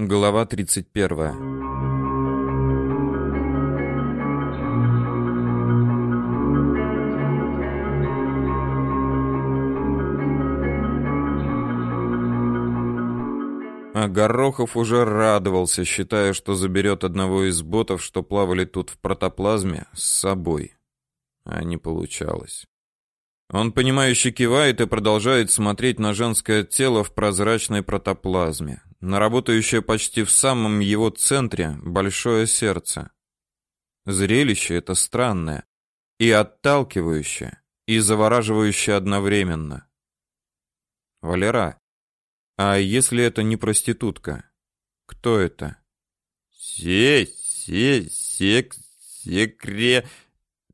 Глава 31. А Горохов уже радовался, считая, что заберет одного из ботов, что плавали тут в протоплазме, с собой. А не получалось. Он понимающе кивает и продолжает смотреть на женское тело в прозрачной протоплазме на работающее почти в самом его центре большое сердце. Зрелище это странное и отталкивающее, и завораживающее одновременно. Валера, а если это не проститутка? Кто это? Се, се, сек, секре,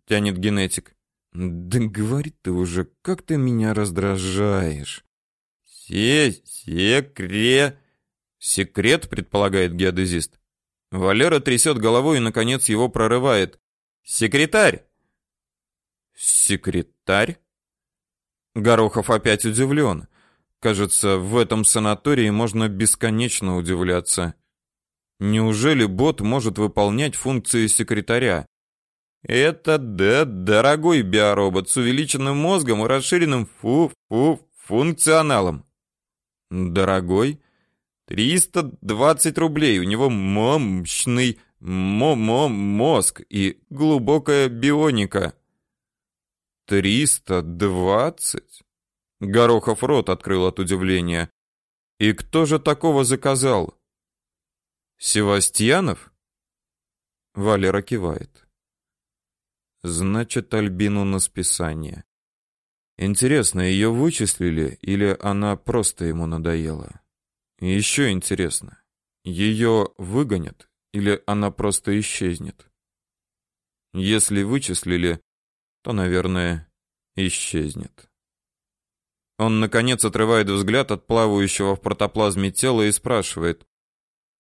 тянет генетик. Да говори ты уже, как ты меня раздражаешь. Се, секре, Секрет, предполагает геодезист. Валера трясет головой и наконец его прорывает. Секретарь. Секретарь? Горохов опять удивлен. Кажется, в этом санатории можно бесконечно удивляться. Неужели бот может выполнять функции секретаря? Это да, дорогой биоробот с увеличенным мозгом и расширенным фу-фу функционалом. Дорогой? 320 рублей. У него мощный мо-мо мозг и глубокая бионика. 320? Горохов рот открыл от удивления. И кто же такого заказал? Севастьянов? Валера кивает. Значит, Альбину на списание. Интересно, ее вычислили или она просто ему надоела? И еще интересно, ее выгонят или она просто исчезнет? Если вычислили, то, наверное, исчезнет. Он наконец отрывает взгляд от плавающего в протоплазме тела и спрашивает: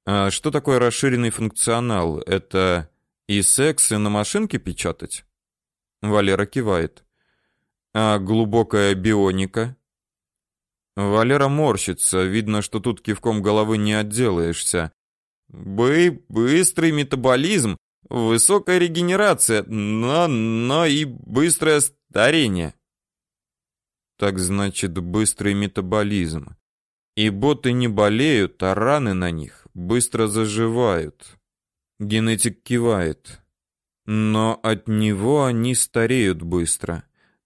"А что такое расширенный функционал? Это и секс, и на машинке печатать?" Валера кивает. "А глубокая бионика?" Валера морщится, видно, что тут кивком головы не отделаешься. Бы быстрый метаболизм, высокая регенерация, но но и быстрое старение. Так значит, быстрый метаболизм. И боты не болеют, а раны на них быстро заживают. Генетик кивает. Но от него они стареют быстро.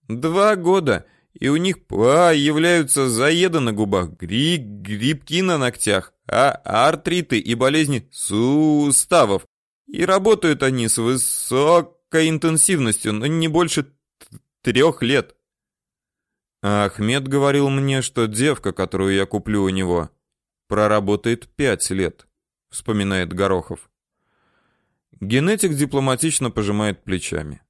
Два года и у них появляются заеды на губах, гри грибки на ногтях, а артриты и болезни суставов. И работают они с высокой интенсивностью, но не больше трех лет. А Ахмед говорил мне, что девка, которую я куплю у него, проработает пять лет, вспоминает Горохов. Генетик дипломатично пожимает плечами.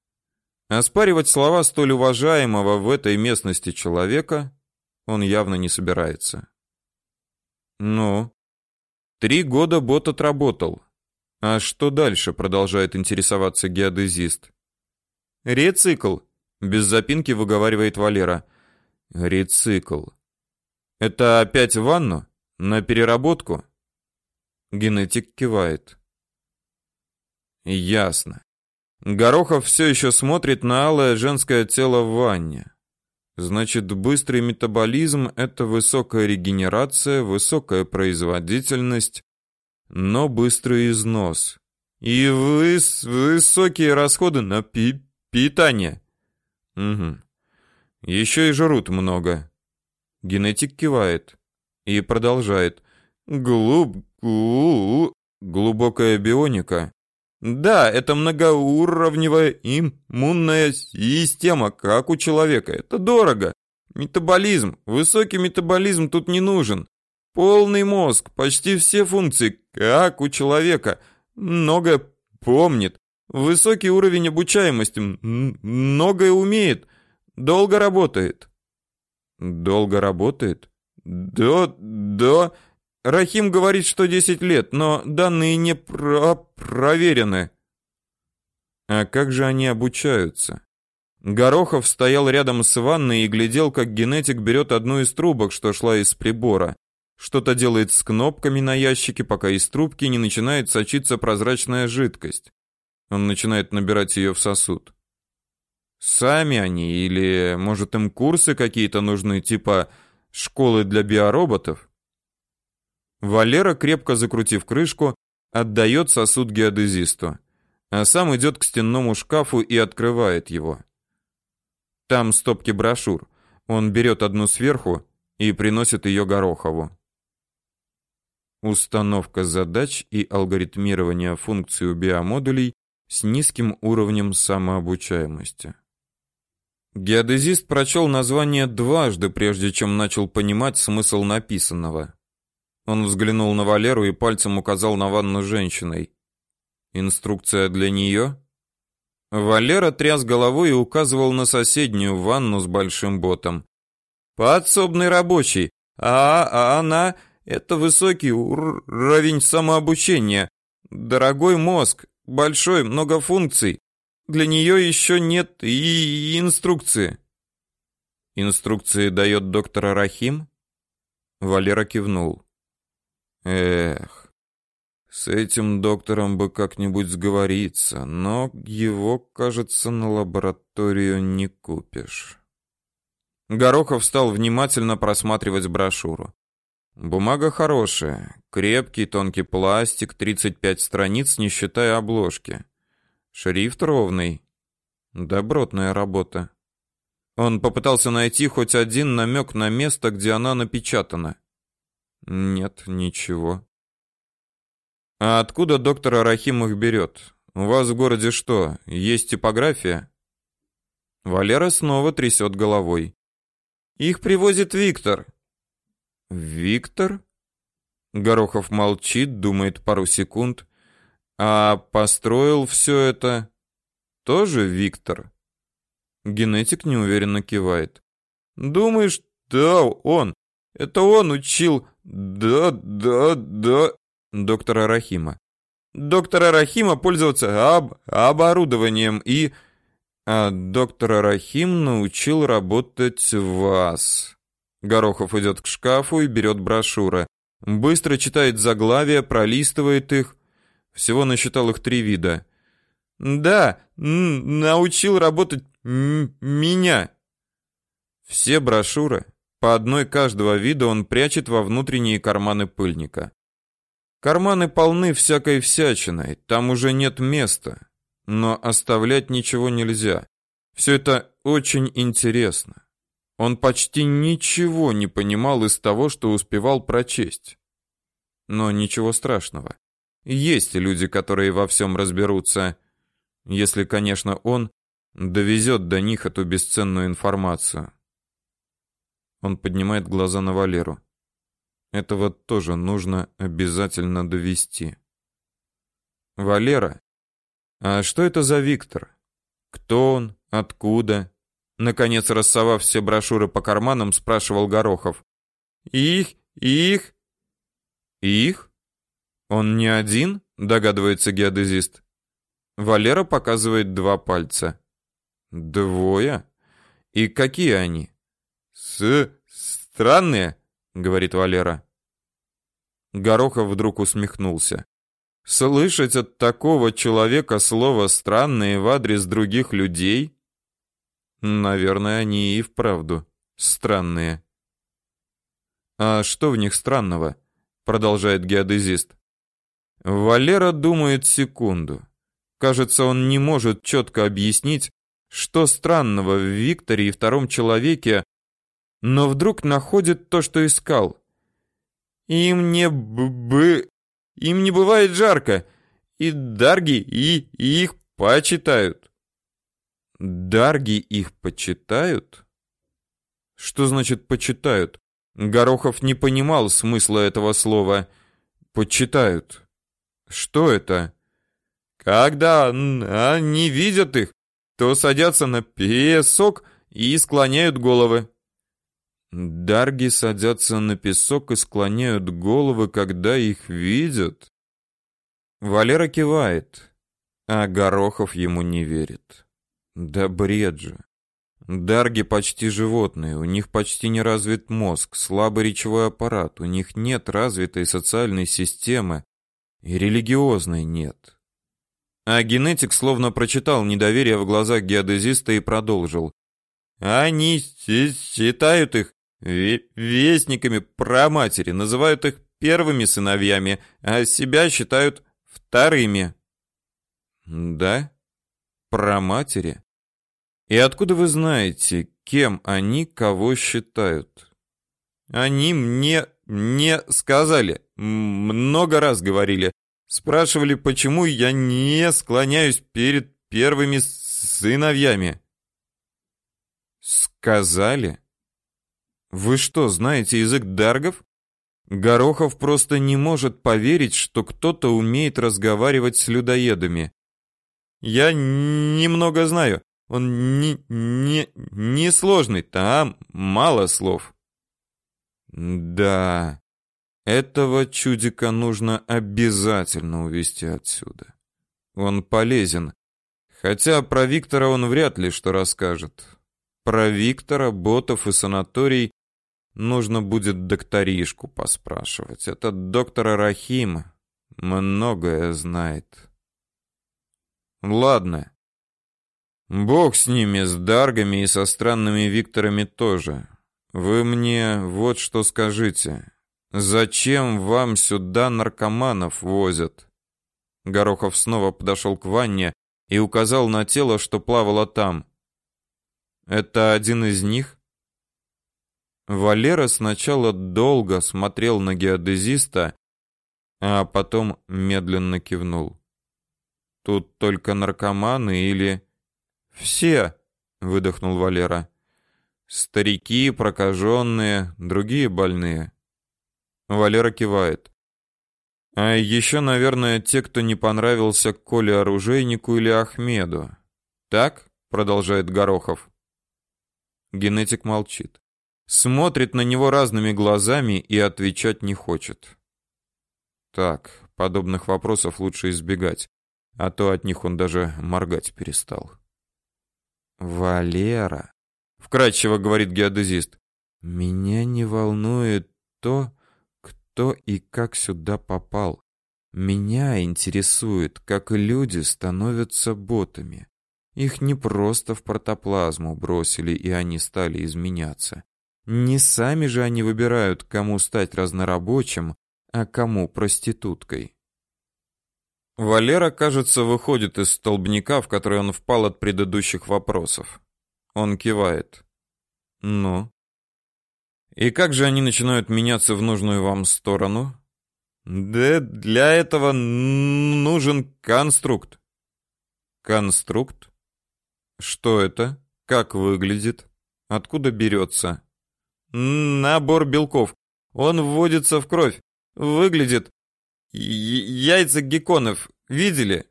Оспаривать слова столь уважаемого в этой местности человека он явно не собирается. Ну, три года бот отработал. А что дальше, продолжает интересоваться геодезист. Рецикл, без запинки выговаривает Валера. Рецикл. Это опять ванну? На переработку? Генетик кивает. Ясно. Горохов все еще смотрит на алое женское тело в ванне. Значит, быстрый метаболизм это высокая регенерация, высокая производительность, но быстрый износ и выс высокие расходы на пи питание. Угу. Еще и жрут много. Генетик кивает и продолжает. Глуб глуб глубокая бионика да, это многоуровневая иммунная система, как у человека. Это дорого. Метаболизм, высокий метаболизм тут не нужен. Полный мозг, почти все функции, как у человека. Многое помнит. Высокий уровень обучаемости, многое умеет. Долго работает. Долго работает? Да, да. Рахим говорит, что 10 лет, но данные не про проверены. А как же они обучаются? Горохов стоял рядом с ванной и глядел, как генетик берет одну из трубок, что шла из прибора, что-то делает с кнопками на ящике, пока из трубки не начинает сочиться прозрачная жидкость. Он начинает набирать ее в сосуд. Сами они или, может, им курсы какие-то нужны, типа школы для биороботов? Валера, крепко закрутив крышку, отдает сосуд геодезисту, а сам идет к стенному шкафу и открывает его. Там стопки брошюр. Он берет одну сверху и приносит ее Горохову. Установка задач и алгоритмирование функций биомодулей с низким уровнем самообучаемости. Геодезист прочел название дважды, прежде чем начал понимать смысл написанного. Он взглянул на Валеру и пальцем указал на ванну женщиной. Инструкция для нее? Валера тряс головой и указывал на соседнюю ванну с большим ботом. Подсобный рабочий. А, а она это высокий уровень самообучения. Дорогой мозг, большой, много функций. Для нее еще нет и инструкции. Инструкции дает доктор Рахим? Валера кивнул. Эх, с этим доктором бы как-нибудь сговориться, но его, кажется, на лабораторию не купишь. Горохов стал внимательно просматривать брошюру. Бумага хорошая, крепкий тонкий пластик, 35 страниц, не считая обложки. Шрифт ровный. Добротная работа. Он попытался найти хоть один намек на место, где она напечатана. Нет, ничего. А откуда доктор Арахим их берет? У вас в городе что, есть типография? Валера снова трясет головой. Их привозит Виктор. Виктор? Горохов молчит, думает пару секунд. А построил все это тоже Виктор? Генетик неуверенно кивает. Думаешь, да, он. Это он учил да, да, да. Доктора Рахима. Доктора Рахима пользоваться об оборудованием и... А доктора Рахим научил работать вас. Горохов идет к шкафу и берет брошюры. Быстро читает заглавия, пролистывает их. Всего насчитал их три вида. Да, научил работать меня. Все брошюры по одной каждого вида он прячет во внутренние карманы пыльника. Карманы полны всякой всячиной, там уже нет места, но оставлять ничего нельзя. Все это очень интересно. Он почти ничего не понимал из того, что успевал прочесть. Но ничего страшного. Есть люди, которые во всем разберутся, если, конечно, он довезет до них эту бесценную информацию. Он поднимает глаза на Валеру. Этого тоже нужно обязательно довести. Валера, а что это за Виктор? Кто он? Откуда? Наконец, рассовав все брошюры по карманам, спрашивал Горохов. Их, их, их? Он не один? Догадывается геодезист. Валера показывает два пальца. Двое? И какие они? С странные, говорит Валера. Горохов вдруг усмехнулся. Слышать от такого человека слово странные в адрес других людей? Наверное, они и вправду странные. А что в них странного? продолжает геодезист. Валера думает секунду. Кажется, он не может четко объяснить, что странного в Викторе и втором человеке, но вдруг находит то, что искал. Им не бы им не бывает жарко, и дарги и, и их почитают. Дарги их почитают? Что значит почитают? Горохов не понимал смысла этого слова. Почитают. Что это? Когда они видят их, то садятся на песок и склоняют головы. Дарги садятся на песок и склоняют головы, когда их видят. Валера кивает, а Горохов ему не верит. Да бред же. Дарги почти животные, у них почти не развит мозг, слабый речевой аппарат, у них нет развитой социальной системы, и религиозной нет. А генетик словно прочитал недоверие в глазах геодезиста и продолжил. Они считают их вестниками праматери, называют их первыми сыновьями, а себя считают вторыми. Да? Праматери? И откуда вы знаете, кем они кого считают? Они мне не сказали, много раз говорили. Спрашивали, почему я не склоняюсь перед первыми сыновьями. Сказали? Вы что, знаете язык даргов? Горохов просто не может поверить, что кто-то умеет разговаривать с людоедами. Я немного знаю. Он не не не сложный, там мало слов. Да. Этого чудика нужно обязательно увести отсюда. Он полезен. Хотя про Виктора он вряд ли что расскажет. Про Виктора, ботов и санаторий нужно будет докторишку поспрашивать. Этот доктор Рахим многое знает. Ладно. Бог с ними, с Даргами и со странными Викторами тоже. Вы мне вот что скажите. Зачем вам сюда наркоманов возят? Горохов снова подошел к ванне и указал на тело, что плавало там. Это один из них? Валера сначала долго смотрел на геодезиста, а потом медленно кивнул. Тут только наркоманы или все, выдохнул Валера. Старики, прокаженные, другие больные. Валера кивает. А еще, наверное, те, кто не понравился Коле оружейнику или Ахмеду. Так? продолжает Горохов. Генетик молчит. Смотрит на него разными глазами и отвечать не хочет. Так, подобных вопросов лучше избегать, а то от них он даже моргать перестал. Валера, вкратчиво говорит геодезист. Меня не волнует то, кто и как сюда попал. Меня интересует, как люди становятся ботами. Их не просто в протоплазму бросили, и они стали изменяться. Не сами же они выбирают, кому стать разнорабочим, а кому проституткой. Валера, кажется, выходит из столбняка, в который он впал от предыдущих вопросов. Он кивает. Ну, и как же они начинают меняться в нужную вам сторону? Да для этого нужен конструкт. Конструкт? Что это? Как выглядит? Откуда берется? Набор белков. Он вводится в кровь. Выглядит яйца гекконов. Видели?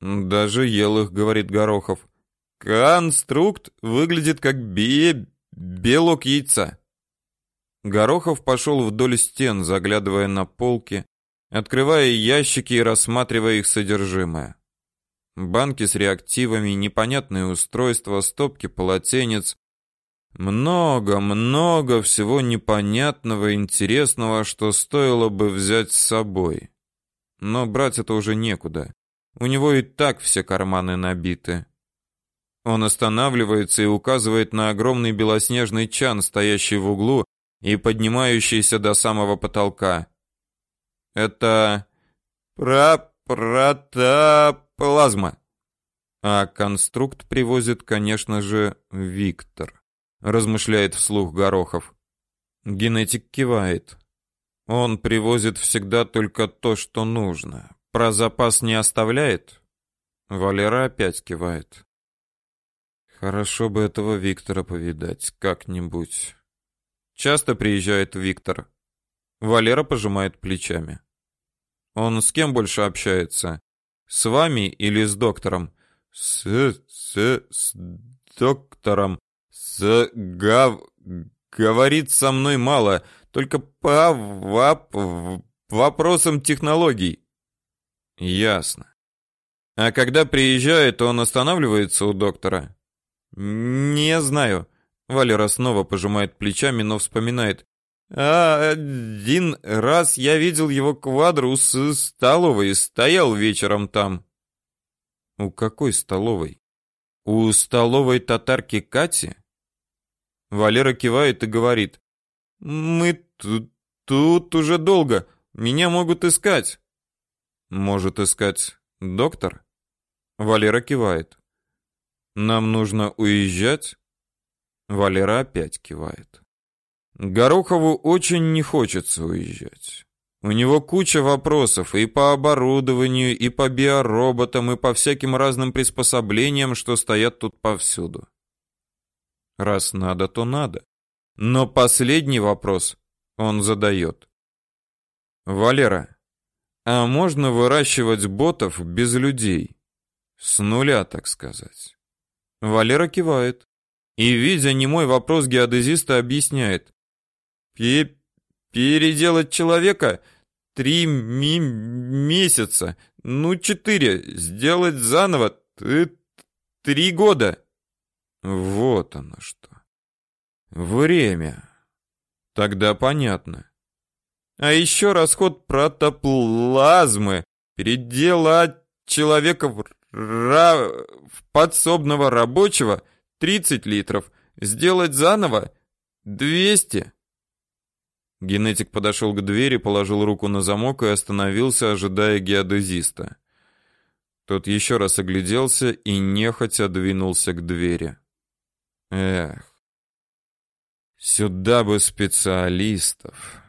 Даже ел их, говорит Горохов. Конструкт выглядит как бе белок яйца. Горохов пошел вдоль стен, заглядывая на полки, открывая ящики и рассматривая их содержимое. Банки с реактивами, непонятные устройства, стопки полотенец. Много, много всего непонятного интересного, что стоило бы взять с собой. Но брать это уже некуда. У него и так все карманы набиты. Он останавливается и указывает на огромный белоснежный чан, стоящий в углу и поднимающийся до самого потолка. Это про протоплазма. А конструкт привозит, конечно же, Виктор, размышляет вслух Горохов. Генетик кивает. Он привозит всегда только то, что нужно. Про запас не оставляет? Валера опять кивает. Хорошо бы этого Виктора повидать как-нибудь. Часто приезжает Виктор. Валера пожимает плечами. Он с кем больше общается? С вами или с доктором? С с с доктором. С гав говорит со мной мало, только по вап вопросам технологий. Ясно. А когда приезжает, он останавливается у доктора? Не знаю. Валера снова пожимает плечами, но вспоминает. А один раз я видел его квадру с столовой, стоял вечером там. У какой столовой? У столовой татарки Кати? Валера кивает и говорит: "Мы тут тут уже долго, меня могут искать". Может искать доктор? Валера кивает. Нам нужно уезжать? Валера опять кивает. Горохову очень не хочется уезжать. У него куча вопросов и по оборудованию, и по биороботам, и по всяким разным приспособлениям, что стоят тут повсюду. Раз надо, то надо. Но последний вопрос он задает. Валера, а можно выращивать ботов без людей? С нуля, так сказать. Валера кивает. И, видя немой вопрос геодезиста, объясняет. Переделать человека три ми месяца, ну четыре, сделать заново три года. Вот оно что. Время. Тогда понятно. А еще расход протоплазмы. Переделать человека в, в подсобного рабочего 30 литров. Сделать заново 200. Генетик подошел к двери, положил руку на замок и остановился, ожидая геодезиста. Тот еще раз огляделся и нехотя двинулся к двери. Эх. Сюда бы специалистов.